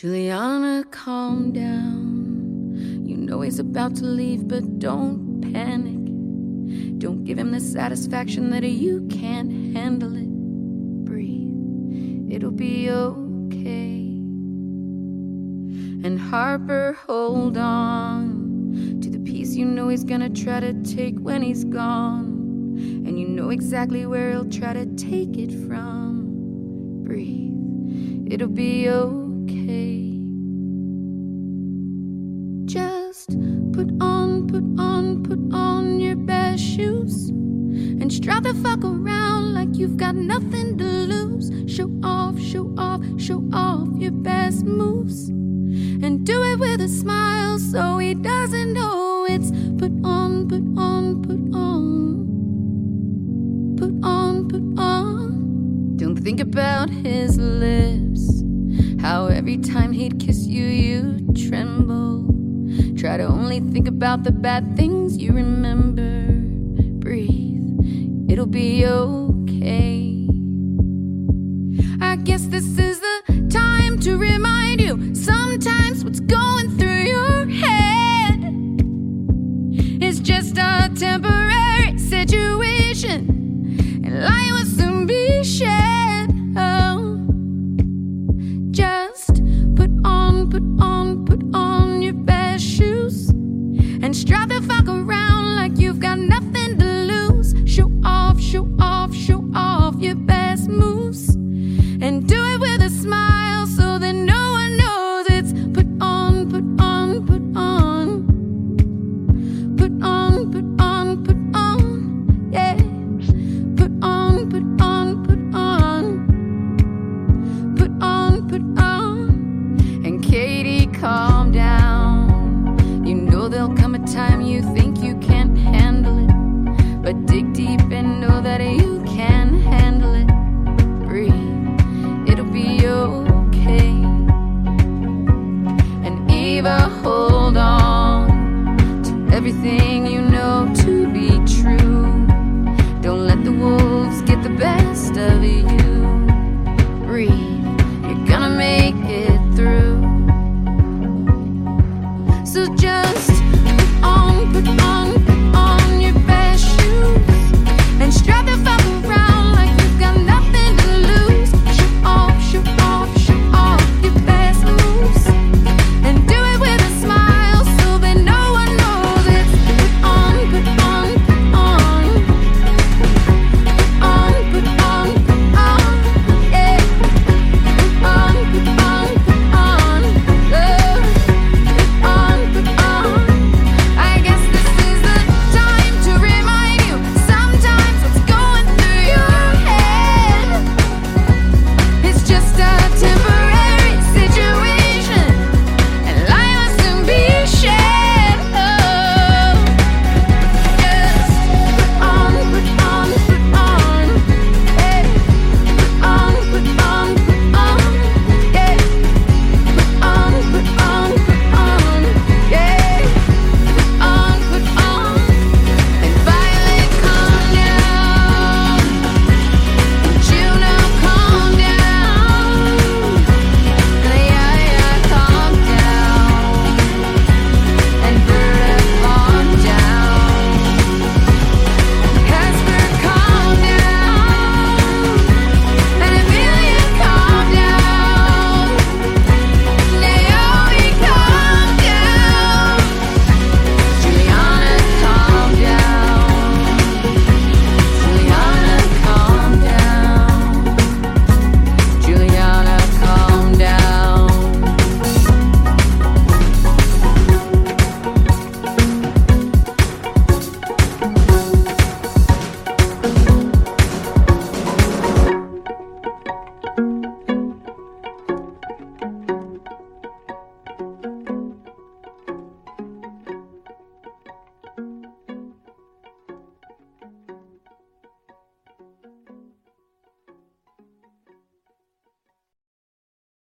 Juliana, calm down. You know he's about to leave, but don't panic. Don't give him the satisfaction that you can't handle it. Breathe, it'll be okay. And Harper, hold on to the piece you know he's gonna try to take when he's gone. And you know exactly where he'll try to take it from. Breathe, it'll be okay. Just put on, put on, put on your best shoes and strut the fuck around like you've got nothing to lose. Show off, show off, show off your best moves and do it with a smile so he doesn't know it's put on, put on, put on, put on, put on. Don't think about his lips, how every time he'd kiss you, you tremble. Try to only think about the bad things you remember. Breathe, it'll be okay. I guess this is the time to remind you sometimes what's going time you think you can't handle it, but dig deep and know that you can handle it. Breathe, it'll be okay. And Eva, hold on to everything you know to be true. Don't let the wolves get the best of you.